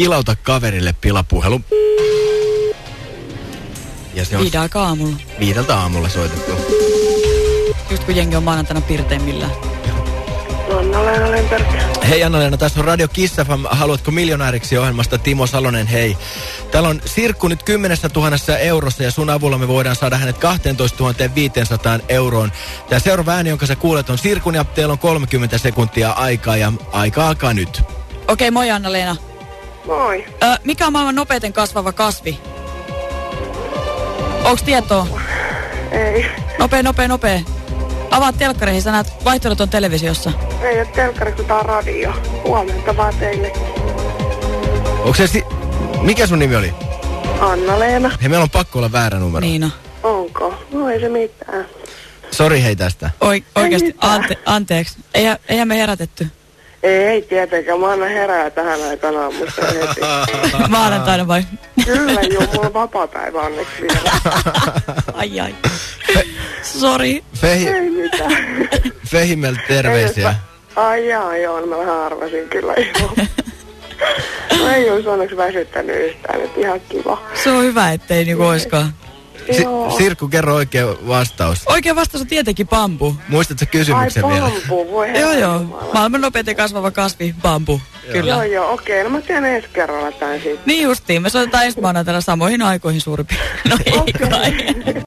kilauta kaverille pilapuhelu. Ja se on Viiden aikaa aamulla. viideltä aamulla soitettu. Just kun jengi on maanantaina pirteimmillään. Anna-Leena Lemberg. Hei Anna-Leena, tässä on Radio Kiss FM. Haluatko miljonääriksi ohjelmasta Timo Salonen, hei. Täällä on Sirkku nyt 10 000 eurossa ja sun avulla me voidaan saada hänet 12 500 euroon. Tämä seuraava ääni, jonka sä kuulet, on Sirkun ja teillä on 30 sekuntia aikaa ja aika alkaa nyt. Okei, moi Anna-Leena. Moi. Ö, mikä on maailman nopeiten kasvava kasvi? Onks tietoa? Ei. Nopee, nopee, nopee. Avaat telkkariin, sä näet vaihtoehtoton televisiossa. Ei ole telkkari, kun tää on radio. Huomenta vaan teille. Onko se si- Mikä sun nimi oli? Anna-Leena. Hei, meillä on pakko olla väärä numero. Niina. Onko? No ei se mitään. Sori hei tästä. Oi, oikeasti, ante, anteeksi. Eihän, eihän me herätetty. Ei tietenkään. Mä annan herää tähän aikaan aamusta heti. Maanantaina vai? Kyllä, joo. Mulla on vapaa-päivä onneksi vielä. Ai ai. Sori. Fehi, Ei mitään. Fehimmeltä terveisiä. Ei, Ai jaa, joo. no Mä vähän arvasin kyllä joo. No ei olisi onneksi väsyttänyt yhtään. Että ihan kiva. Se on hyvä, ettei niinku oiskaan. Si- Joo. Sirkku, kerro oikea vastaus. Oikea vastaus on tietenkin bambu. Muistatko Ai kysymyksen vielä? bambu, voi Joo, joo. Maailman nopeiten kasvava kasvi, bambu. Kyllä. Joo, joo, okei. No mä teen ensi kerralla tän sitten. Niin justiin, me soitetaan ensi maanantaina samoihin aikoihin suurin piirtein. No ei Okei. kai.